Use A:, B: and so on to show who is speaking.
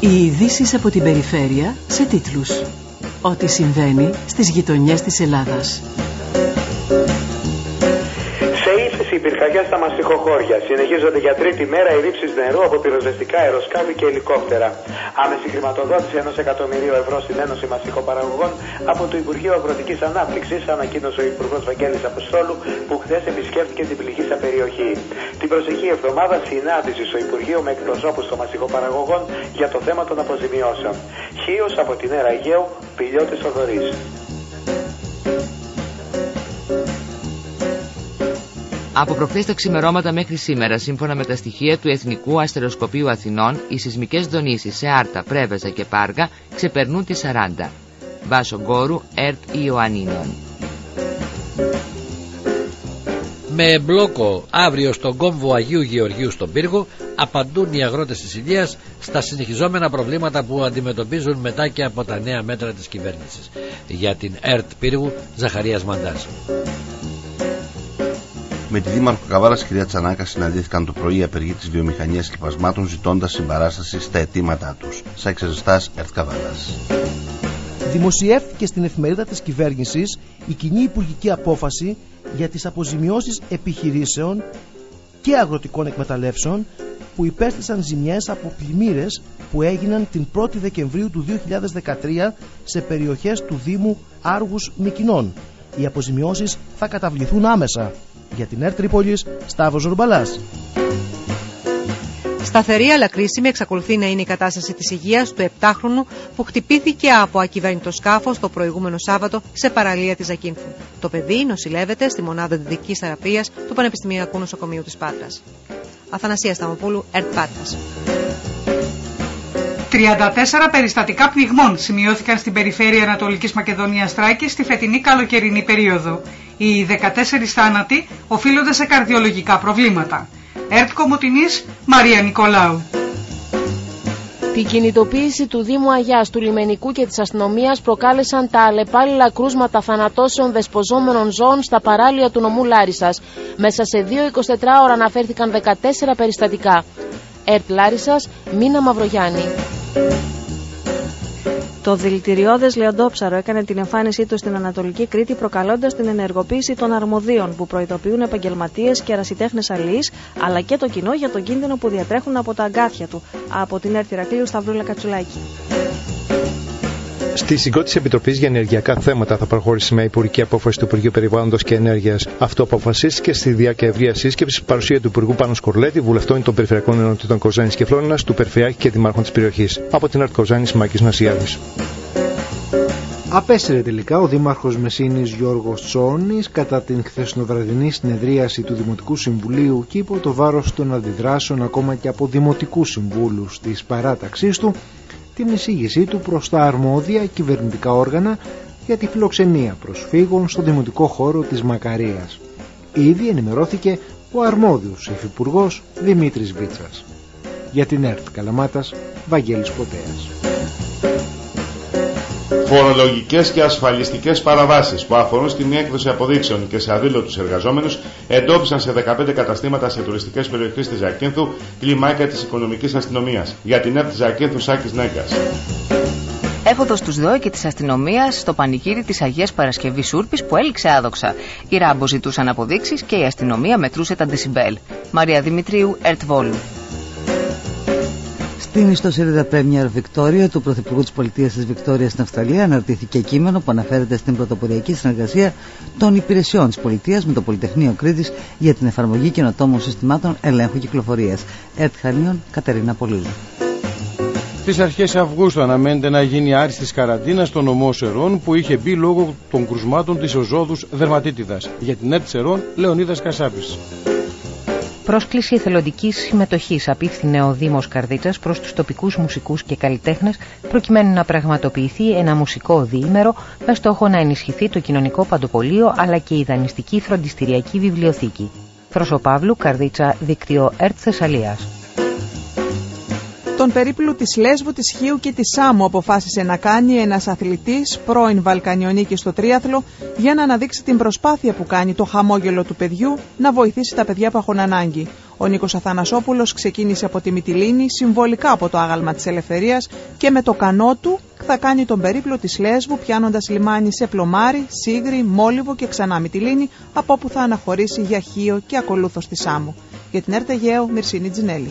A: Οι ειδήσεις από την περιφέρεια σε τίτλους. Ό,τι συμβαίνει στις γειτονιές της Ελλάδας
B: η πυρκαγιάς στα μαστιχοχώρια. Συνεχίζονται για τρίτη μέρα οι ρήψεις νερού από πυροσβεστικά αεροσκάφη και ελικόπτερα. Άμεση χρηματοδότηση ενός εκατομμυρίου ευρώ στην Ένωση Μαστιχοπαραγωγών από το Υπουργείο Αγροτικής Ανάπτυξης, ανακοίνωσε ο Υπουργός Βαγγέλης Αποστόλου, που χθες επισκέφθηκε την πληγήσα περιοχή. Την προσεχή εβδομάδα συνάντησης στο Υπουργείο με εκπροσώπους των μαστιχοπαραγωγών για το θέμα των αποζημιώσεων. Χίος από την Έρα Αιγαίου, Πιλιώτης Οδωρή.
C: Από προχθές τα ξημερώματα μέχρι σήμερα, σύμφωνα με τα στοιχεία του Εθνικού Αστεροσκοπείου Αθηνών, οι σεισμικές δονήσεις σε Άρτα, Πρέβεζα και Πάργα ξεπερνούν τις 40. Βάσο Γκόρου, ΕΡΤ Ιωαννίνων.
D: Με μπλόκο αύριο στον κόμβο Αγίου Γεωργίου στον Πύργο απαντούν οι αγρότες της Ηλίας στα συνεχιζόμενα προβλήματα που αντιμετωπίζουν μετά και από τα νέα μέτρα της κυβέρνησης. Για την ΕΡΤ Πύργου, Ζαχαρίας Μαντάς.
E: Με τη Δήμαρχο Καβάλας κυρία Τσανάκα συναντήθηκαν το πρωί οι απεργοί της βιομηχανίας λοιπασμάτων ζητώντας συμπαράσταση στα αιτήματά τους. Σαν εξεζεστάς Ερτ Καβάλας.
F: Δημοσιεύτηκε στην εφημερίδα της κυβέρνησης η κοινή υπουργική απόφαση για τις αποζημιώσεις επιχειρήσεων και αγροτικών εκμεταλλεύσεων που υπέστησαν ζημιές από πλημμύρες που έγιναν την 1η Δεκεμβρίου του 2013 σε περιοχές του Δήμου Άργους Μικινών. Οι αποζημιώσεις θα καταβληθούν άμεσα. Για την ΕΡΤ Τρίπολης, Σταύρος Ζορμπαλάς.
G: Σταθερή αλλά κρίσιμη εξακολουθεί να είναι η κατάσταση της υγείας του 7χρονου που χτυπήθηκε από ακυβέρνητο σκάφος το προηγούμενο Σάββατο σε παραλία της Ζακίνθου. Το παιδί νοσηλεύεται στη μονάδα διδικής θεραπείας του Πανεπιστημιακού Νοσοκομείου της Πάτρας. Αθανασίας Σταμοπούλου, ΕΡΤ Πάτρας.
H: 34 περιστατικά πνιγμών σημειώθηκαν στην περιφέρεια Ανατολικής Μακεδονίας Τράκης στη φετινή καλοκαιρινή περίοδο. Οι 14 θάνατοι οφείλονται σε καρδιολογικά προβλήματα. ΕΡΤ Κομωτινής, Μαρία Νικολάου.
I: Την κινητοποίηση του Δήμου Αγιάς, του Λιμενικού και της αστυνομίας προκάλεσαν τα αλλεπάλληλα κρούσματα θανατώσεων δεσποζόμενων ζώων στα παράλια του νομού Λάρισας. Μέσα σε 2-24 ώρα αναφέρθηκαν 14 περιστατικά. ΕΡΤ Λάρισας, Μίνα Μαυρογιάννη.
J: Το δηλητηριώδες Λεοντόψαρο έκανε την εμφάνισή του στην Ανατολική Κρήτη, προκαλώντας την ενεργοποίηση των αρμοδίων που προειδοποιούν επαγγελματίες και ερασιτέχνε αλληλείς, αλλά και το κοινό για τον κίνδυνο που διατρέχουν από τα αγκάθια του. Από την Έρθη Ρακλείου Σταυρούλα Κατσουλάκη.
K: Στη συγκρότηση Επιτροπής για Ενεργειακά Θέματα θα προχωρήσει με υπουργική απόφαση του Υπουργείου Περιβάλλοντος και Ενέργειας. Αυτό αποφασίστηκε στη διάρκεια ευρείας σύσκεψης παρουσία του Υπουργού Πάνο Κορλέτη, βουλευτών των Περιφερειακών Ενωτήτων Κοζάνης και Φλόρινας, του Περιφερειάρχη και Δημάρχων της περιοχής. Από την Αρτ Κοζάνης, Μάκης Νασιάδης.
L: Απέσυρε τελικά ο Δήμαρχος Μεσίνης Γιώργος Τσόνης κατά την χθεσινοβραδινή συνεδρίαση του Δημοτικού Συμβουλίου και υπό το βάρος των αντιδράσεων ακόμα και από Δημοτικούς Συμβούλους της παράταξής του την εισήγησή του προς τα αρμόδια κυβερνητικά όργανα για τη φιλοξενία προσφύγων στο δημοτικό χώρο της Μακαρίας. Ήδη ενημερώθηκε ο αρμόδιος υφυπουργός Δημήτρης Βίτσας. Για την ΕΡΤ Καλαμάτας, Βαγγέλης Ποτέας
M: φορολογικές και ασφαλιστικές παραβάσεις που αφορούν στην έκδοση αποδείξεων και σε αδήλωτους εργαζόμενους εντόπισαν σε 15 καταστήματα σε τουριστικές περιοχές της Ζακίνθου κλιμάκια της οικονομικής αστυνομίας. Για την ΕΡΤ Ζακίνθου Σάκης Νέγκας.
N: Έφοδος του ΣΔΟΕ και της αστυνομίας στο πανηγύρι της Αγίας Παρασκευής Σούρπη που έληξε άδοξα. Οι ράμπο ζητούσαν αποδείξεις και η αστυνομία μετρούσε τα ντεσιμπέλ. Μαρία Δημητρίου, Ερτ Βόλου.
O: Στην ιστοσελίδα Premier Victoria του Πρωθυπουργού της Πολιτείας της Βικτόριας στην Αυστραλία αναρτήθηκε κείμενο που αναφέρεται στην πρωτοποριακή συνεργασία των υπηρεσιών της Πολιτείας με το Πολυτεχνείο Κρήτης για την εφαρμογή καινοτόμων συστημάτων ελέγχου κυκλοφορίας. Ερτ Χαρίων, Κατερίνα Πολύζου.
P: Στις αρχές Αυγούστου αναμένεται να γίνει άριστης καραντίνας στο νομό Σερών που είχε μπει λόγω των κρουσμάτων της οζόδους δερματίτιδας. Για την ΕΡΤ Σερών, Λεωνίδας Κασάπης.
N: Πρόσκληση εθελοντικής συμμετοχής απίφθινε ο Δήμος Καρδίτσα προς τους τοπικούς μουσικούς και καλλιτέχνες, προκειμένου να πραγματοποιηθεί ένα μουσικό διήμερο με στόχο να ενισχυθεί το κοινωνικό παντοπολείο αλλά και η δανειστική φροντιστηριακή βιβλιοθήκη. Παύλου, Καρδίτσα, δίκτυο ΕΡΤ Θεσσαλίας
Q: τον περίπλου της Λέσβου, της Χίου και της Σάμου αποφάσισε να κάνει ένας αθλητής πρώην Βαλκανιονίκη στο τρίαθλο για να αναδείξει την προσπάθεια που κάνει το χαμόγελο του παιδιού να βοηθήσει τα παιδιά που έχουν ανάγκη. Ο Νίκος Αθανασόπουλος ξεκίνησε από τη Μυτιλίνη, συμβολικά από το άγαλμα της Ελευθερίας και με το κανό του θα κάνει τον περίπλο της Λέσβου, πιάνοντας λιμάνι σε Πλωμάρι, Σύγκρη, Μόλιβο και ξανά Μυτιλίνη, από όπου θα αναχωρήσει για Χίο και ακολούθως στη Σάμου. Για την Ερτεγέο, Μυρσίνη Τζινέλη.